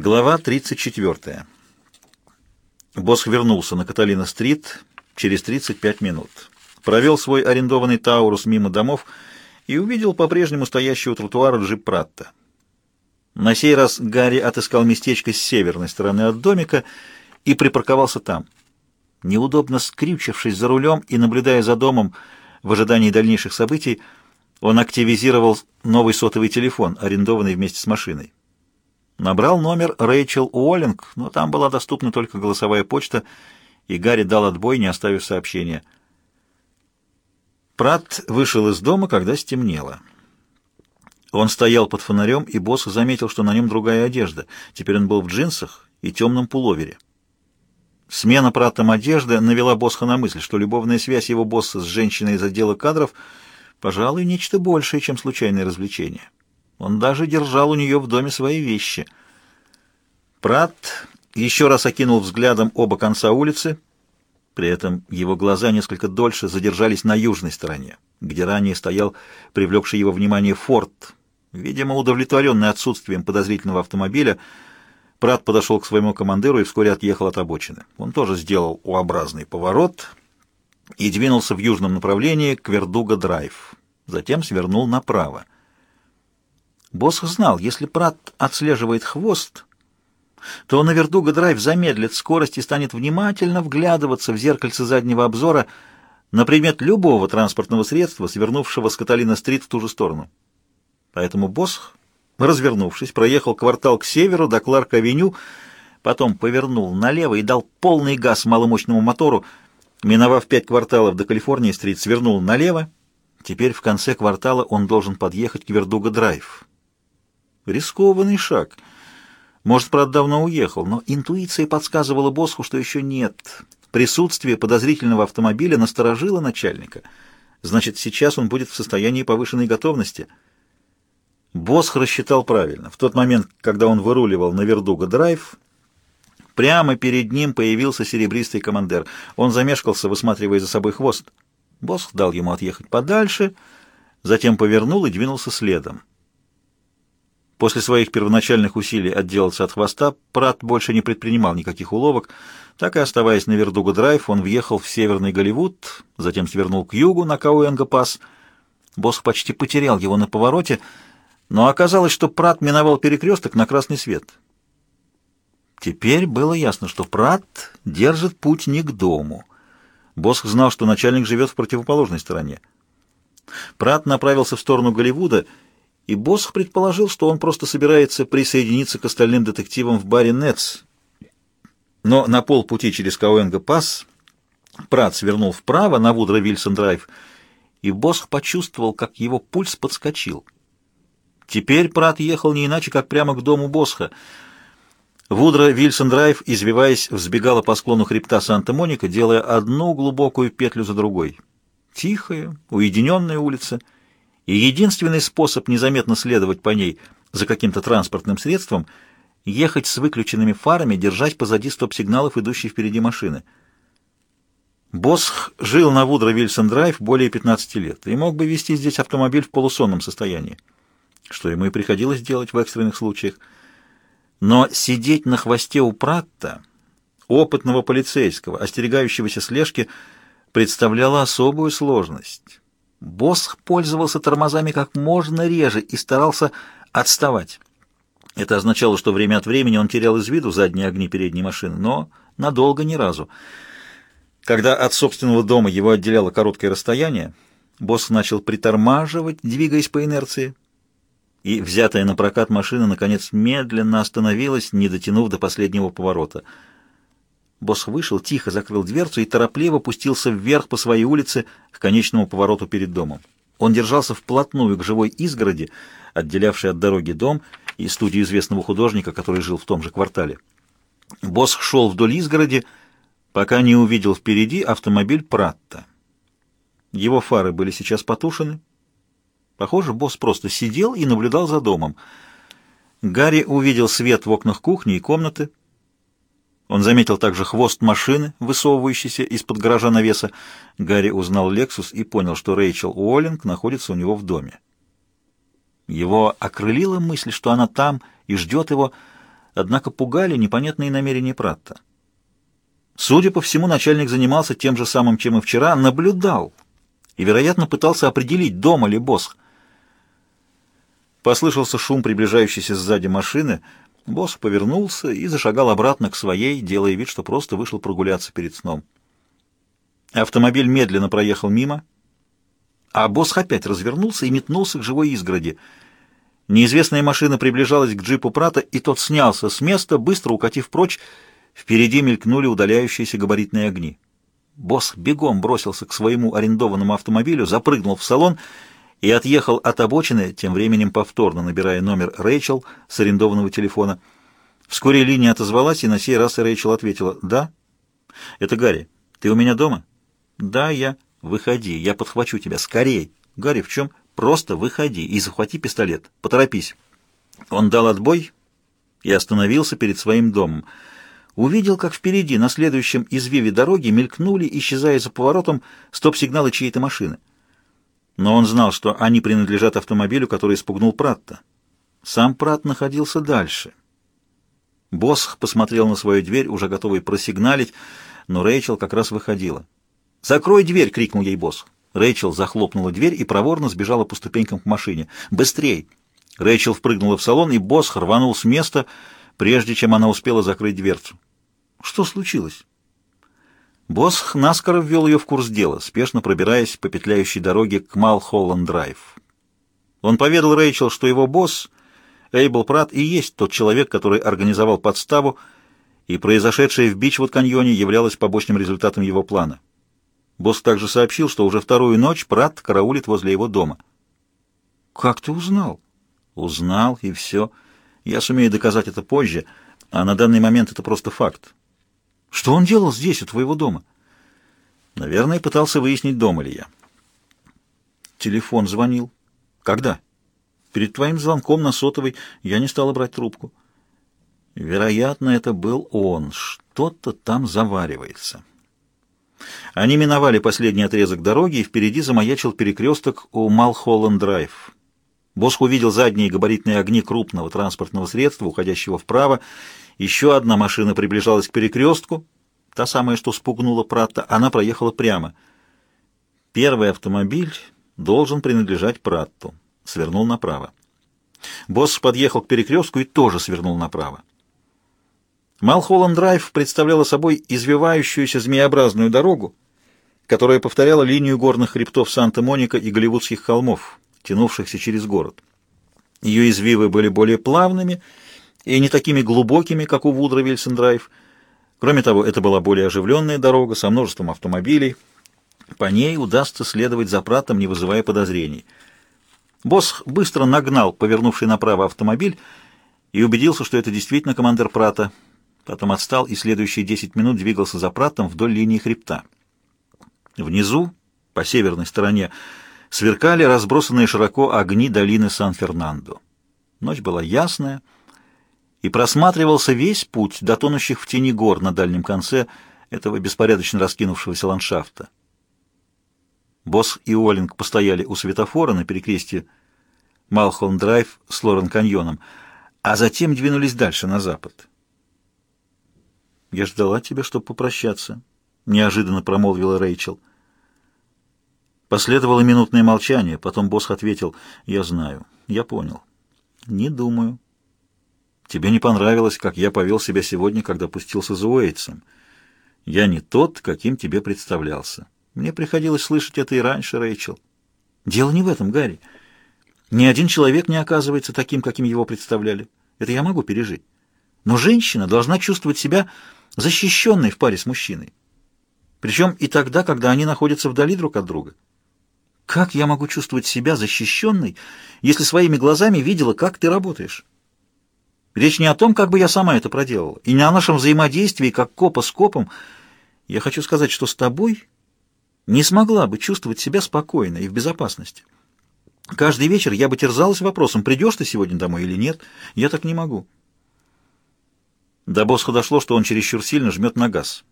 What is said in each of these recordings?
Глава 34. Босс вернулся на Каталина-стрит через 35 минут. Провел свой арендованный Таурус мимо домов и увидел по-прежнему стоящего тротуара джип Пратта. На сей раз Гарри отыскал местечко с северной стороны от домика и припарковался там. Неудобно скрючившись за рулем и наблюдая за домом в ожидании дальнейших событий, он активизировал новый сотовый телефон, арендованный вместе с машиной. Набрал номер Рэйчел Уоллинг, но там была доступна только голосовая почта, и Гарри дал отбой, не оставив сообщения. Прат вышел из дома, когда стемнело. Он стоял под фонарем, и босс заметил, что на нем другая одежда. Теперь он был в джинсах и темном пуловере. Смена Пратом одежды навела босса на мысль, что любовная связь его босса с женщиной из отдела кадров, пожалуй, нечто большее, чем случайное развлечение. Он даже держал у нее в доме свои вещи. Прат еще раз окинул взглядом оба конца улицы. При этом его глаза несколько дольше задержались на южной стороне, где ранее стоял привлекший его внимание форт. Видимо, удовлетворенный отсутствием подозрительного автомобиля, Прат подошел к своему командиру и вскоре отъехал от обочины. Он тоже сделал U-образный поворот и двинулся в южном направлении к Вердуга-драйв. Затем свернул направо. Босх знал, если Прат отслеживает хвост, то на Вердуга-драйв замедлит скорость и станет внимательно вглядываться в зеркальце заднего обзора на предмет любого транспортного средства, свернувшего с Каталина-стрит в ту же сторону. Поэтому Босх, развернувшись, проехал квартал к северу до Кларк-авеню, потом повернул налево и дал полный газ маломощному мотору, миновав пять кварталов до Калифорнии-стрит, свернул налево. Теперь в конце квартала он должен подъехать к Вердуга-драйв. Рискованный шаг. Может, правда, давно уехал, но интуиция подсказывала Босху, что еще нет. Присутствие подозрительного автомобиля насторожило начальника. Значит, сейчас он будет в состоянии повышенной готовности. Босх рассчитал правильно. В тот момент, когда он выруливал на Вердуга-драйв, прямо перед ним появился серебристый командир. Он замешкался, высматривая за собой хвост. Босх дал ему отъехать подальше, затем повернул и двинулся следом. После своих первоначальных усилий отделаться от хвоста, Прат больше не предпринимал никаких уловок. Так и оставаясь на Вердуга-драйв, он въехал в северный Голливуд, затем свернул к югу на Кауэнга-пас. Босх почти потерял его на повороте, но оказалось, что Прат миновал перекресток на красный свет. Теперь было ясно, что Прат держит путь не к дому. Босх знал, что начальник живет в противоположной стороне. Прат направился в сторону Голливуда и Босх предположил, что он просто собирается присоединиться к остальным детективам в баре «Нетс». Но на полпути через Кауэнга-Пасс Прат свернул вправо на Вудро-Вильсон-Драйв, и Босх почувствовал, как его пульс подскочил. Теперь Прат ехал не иначе, как прямо к дому Босха. Вудро-Вильсон-Драйв, извиваясь, взбегала по склону хребта Санта-Моника, делая одну глубокую петлю за другой. Тихая, уединенная улица — и единственный способ незаметно следовать по ней за каким-то транспортным средством — ехать с выключенными фарами, держать позади стоп-сигналов, идущей впереди машины. Босх жил на Вудро-Вильсон-Драйв более 15 лет и мог бы вести здесь автомобиль в полусонном состоянии, что ему и приходилось делать в экстренных случаях. Но сидеть на хвосте у Пратта, опытного полицейского, остерегающегося слежки, представляло особую сложность. Босх пользовался тормозами как можно реже и старался отставать. Это означало, что время от времени он терял из виду задние огни передней машины, но надолго ни разу. Когда от собственного дома его отделяло короткое расстояние, Босх начал притормаживать, двигаясь по инерции, и взятая на прокат машина, наконец, медленно остановилась, не дотянув до последнего поворота — Босс вышел, тихо закрыл дверцу и торопливо пустился вверх по своей улице к конечному повороту перед домом. Он держался вплотную к живой изгороди, отделявшей от дороги дом и студию известного художника, который жил в том же квартале. Босс шел вдоль изгороди, пока не увидел впереди автомобиль Пратта. Его фары были сейчас потушены. Похоже, босс просто сидел и наблюдал за домом. Гарри увидел свет в окнах кухни и комнаты, он заметил также хвост машины, высовывающийся из-под гаража навеса. Гарри узнал «Лексус» и понял, что Рэйчел Уоллинг находится у него в доме. Его окрылила мысль, что она там и ждет его, однако пугали непонятные намерения Пратта. Судя по всему, начальник занимался тем же самым, чем и вчера, наблюдал и, вероятно, пытался определить, дома ли Босх. Послышался шум приближающейся сзади машины. Босх повернулся и зашагал обратно к своей, делая вид, что просто вышел прогуляться перед сном. Автомобиль медленно проехал мимо, а Босх опять развернулся и метнулся к живой изгороди. Неизвестная машина приближалась к джипу Прата, и тот снялся с места, быстро укатив прочь, Впереди мелькнули удаляющиеся габаритные огни. Босс бегом бросился к своему арендованному автомобилю, запрыгнул в салон и отъехал от обочины, тем временем повторно набирая номер Рэйчел с арендованного телефона. Вскоре линия отозвалась, и на сей раз Рэйчел ответила «Да». «Это Гарри. Ты у меня дома?» «Да, я». «Выходи, я подхвачу тебя. Скорей!» «Гарри, в чем?» «Просто выходи и захвати пистолет. Поторопись». Он дал отбой и остановился перед своим домом увидел, как впереди, на следующем извиве дороги, мелькнули, исчезая за поворотом, стоп-сигналы чьей-то машины. Но он знал, что они принадлежат автомобилю, который испугнул Пратта. Сам Пратт находился дальше. Босх посмотрел на свою дверь, уже готовый просигналить, но Рэйчел как раз выходила. «Закрой дверь!» — крикнул ей Босх. Рэйчел захлопнула дверь и проворно сбежала по ступенькам к машине. «Быстрей!» Рэйчел впрыгнула в салон, и Босх рванул с места, прежде чем она успела закрыть дверцу. Что случилось? Босх наскоро ввел ее в курс дела, спешно пробираясь по петляющей дороге к Малхолланд-драйв. Он поведал Рэйчел, что его босс, Эйбл Пратт, и есть тот человек, который организовал подставу, и произошедшее в Бичвуд-каньоне являлось побочным результатом его плана. Босс также сообщил, что уже вторую ночь Пратт караулит возле его дома. «Как ты узнал?» «Узнал, и все. Я сумею доказать это позже, а на данный момент это просто факт. Что он делал здесь, у твоего дома? Наверное, пытался выяснить, дома ли я. Телефон звонил. Когда? Перед твоим звонком на сотовый я не стала брать трубку. Вероятно, это был он. Что-то там заваривается. Они миновали последний отрезок дороги, и впереди замаячил перекресток у Малхолланд-драйв. Босх увидел задние габаритные огни крупного транспортного средства, уходящего вправо, еще одна машина приближалась к перекрестку, та самая, что спугнула Пратта, она проехала прямо. Первый автомобиль должен принадлежать Пратту. Свернул направо. Босс подъехал к перекрестку и тоже свернул направо. Малхолланд-драйв представляла собой извивающуюся змеобразную дорогу, которая повторяла линию горных хребтов Санта-Моника и Голливудских холмов, тянувшихся через город. Ее извивы были более плавными и не такими глубокими, как у Вудра Вильсен-Драйв. Кроме того, это была более оживленная дорога со множеством автомобилей. По ней удастся следовать за пратом, не вызывая подозрений. Босс быстро нагнал повернувший направо автомобиль и убедился, что это действительно командир Прата. Потом отстал и следующие 10 минут двигался за Пратом вдоль линии хребта. Внизу, по северной стороне, сверкали разбросанные широко огни долины Сан-Фернандо. Ночь была ясная, и просматривался весь путь до тонущих в тени гор на дальнем конце этого беспорядочно раскинувшегося ландшафта. Босс и Уоллинг постояли у светофора на перекрестье Малхолм-драйв с Лорен-каньоном, а затем двинулись дальше, на запад. «Я ждала тебя, чтобы попрощаться», — неожиданно промолвила Рэйчел. Последовало минутное молчание, потом босс ответил, «Я знаю, я понял». «Не думаю». Тебе не понравилось, как я повел себя сегодня, когда пустился за Уэйтсом. Я не тот, каким тебе представлялся. Мне приходилось слышать это и раньше, Рэйчел. Дело не в этом, Гарри. Ни один человек не оказывается таким, каким его представляли. Это я могу пережить. Но женщина должна чувствовать себя защищенной в паре с мужчиной. Причем и тогда, когда они находятся вдали друг от друга. Как я могу чувствовать себя защищенной, если своими глазами видела, как ты работаешь? Речь не о том, как бы я сама это проделала, и не о нашем взаимодействии, как копа с копом. Я хочу сказать, что с тобой не смогла бы чувствовать себя спокойно и в безопасности. Каждый вечер я бы терзалась вопросом, придешь ты сегодня домой или нет. Я так не могу. До Босха дошло, что он чересчур сильно жмет на газ.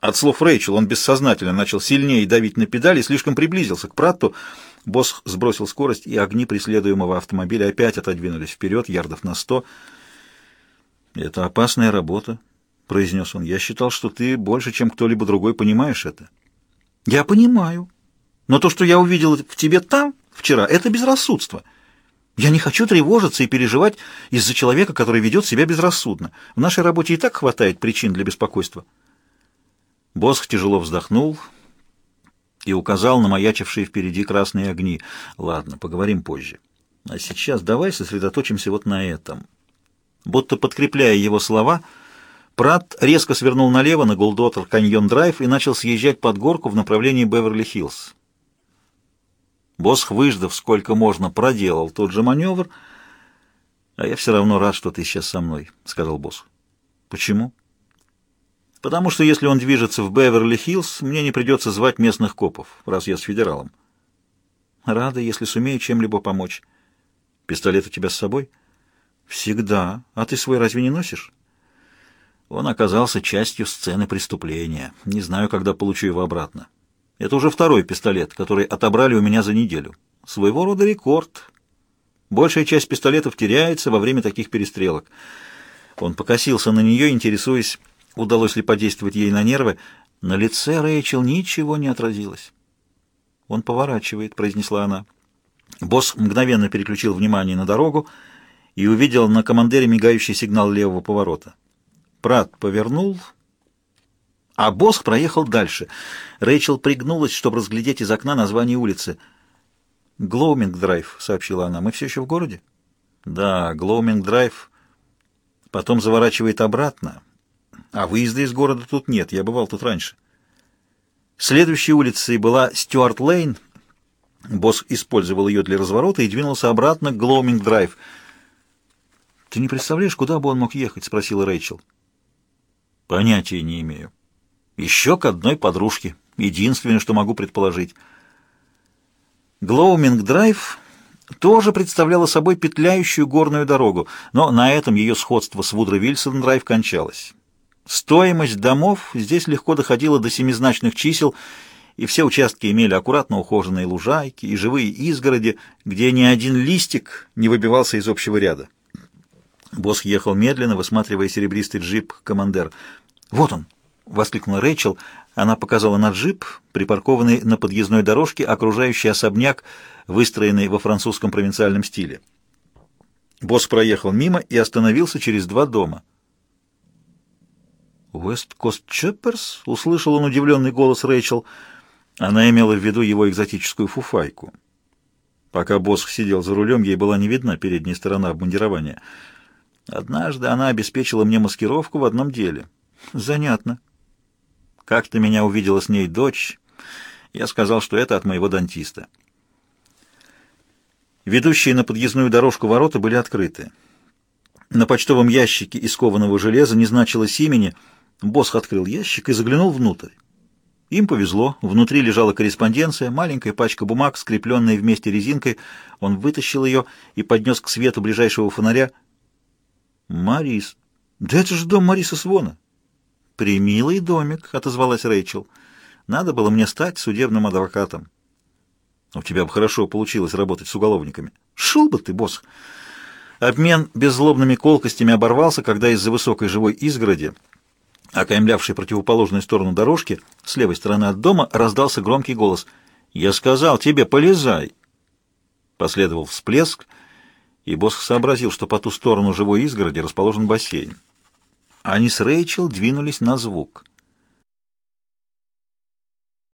От слов Рэйчел он бессознательно начал сильнее давить на педали и слишком приблизился к Пратту. Босх сбросил скорость, и огни преследуемого автомобиля опять отодвинулись вперед, ярдов на сто. «Это опасная работа», — произнес он. «Я считал, что ты больше, чем кто-либо другой, понимаешь это». «Я понимаю. Но то, что я увидел в тебе там, вчера, это безрассудство. Я не хочу тревожиться и переживать из-за человека, который ведет себя безрассудно. В нашей работе и так хватает причин для беспокойства». Босх тяжело вздохнул и указал на маячившие впереди красные огни. «Ладно, поговорим позже. А сейчас давай сосредоточимся вот на этом». Будто подкрепляя его слова, Прат резко свернул налево на Голдотер Каньон Драйв и начал съезжать под горку в направлении Беверли-Хиллз. Босх, выждав сколько можно, проделал тот же маневр. «А я все равно рад, что ты сейчас со мной», — сказал Босх. «Почему?» «Потому что если он движется в Беверли-Хиллз, мне не придется звать местных копов, раз я с федералом». «Рада, если сумею чем-либо помочь». «Пистолет у тебя с собой?» «Всегда. А ты свой разве не носишь?» Он оказался частью сцены преступления. Не знаю, когда получу его обратно. Это уже второй пистолет, который отобрали у меня за неделю. Своего рода рекорд. Большая часть пистолетов теряется во время таких перестрелок. Он покосился на нее, интересуясь, удалось ли подействовать ей на нервы. На лице Рэйчел ничего не отразилось. «Он поворачивает», — произнесла она. Босх мгновенно переключил внимание на дорогу, и увидел на «Commander» мигающий сигнал левого поворота. Прат повернул, а Босх проехал дальше. Рэйчел пригнулась, чтобы разглядеть из окна название улицы. «Глоуминг-драйв», — сообщила она. «Мы все еще в городе?» «Да, Глоуминг-драйв. Потом заворачивает обратно. А выезда из города тут нет, я бывал тут раньше». Следующей улицей была Стюарт-Лейн. Босх использовал ее для разворота и двинулся обратно к Глоуминг-драйв — «Ты не представляешь, куда бы он мог ехать?» — спросила Рэйчел. «Понятия не имею. Еще к одной подружке. Единственное, что могу предположить». Глоуминг-драйв тоже представляла собой петляющую горную дорогу, но на этом ее сходство с Вудро-Вильсон-драйв кончалось. Стоимость домов здесь легко доходила до семизначных чисел, и все участки имели аккуратно ухоженные лужайки и живые изгороди, где ни один листик не выбивался из общего ряда. Босс ехал медленно, высматривая серебристый джип «Командер». «Вот он!» — воскликнула Рэйчел. Она показала на джип, припаркованный на подъездной дорожке, окружающий особняк, выстроенный во французском провинциальном стиле. Босс проехал мимо и остановился через два дома. «Уэст-Кост Чепперс?» — услышал он удивленный голос Рэйчел. Она имела в виду его экзотическую фуфайку. Пока босс сидел за рулем, ей была не видна передняя сторона обмундирования — Однажды она обеспечила мне маскировку в одном деле. Занятно. Как-то меня увидела с ней дочь. Я сказал, что это от моего дантиста. Ведущие на подъездную дорожку ворота были открыты. На почтовом ящике из кованого железа не значилось имени. Босх открыл ящик и заглянул внутрь. Им повезло. Внутри лежала корреспонденция, маленькая пачка бумаг, скрепленная вместе резинкой. Он вытащил ее и поднес к свету ближайшего фонаря — «Марис. Да это же дом Мариса Свона». «Примилый домик», — отозвалась Рэйчел. «Надо было мне стать судебным адвокатом». «У тебя бы хорошо получилось работать с уголовниками». «Шел бы ты, босс!» Обмен беззлобными колкостями оборвался, когда из-за высокой живой изгороди, окаймлявшей противоположную сторону дорожки, с левой стороны от дома, раздался громкий голос. «Я сказал тебе, полезай!» Последовал всплеск, и Босх сообразил, что по ту сторону живой изгороди расположен бассейн. Они с Рэйчел двинулись на звук.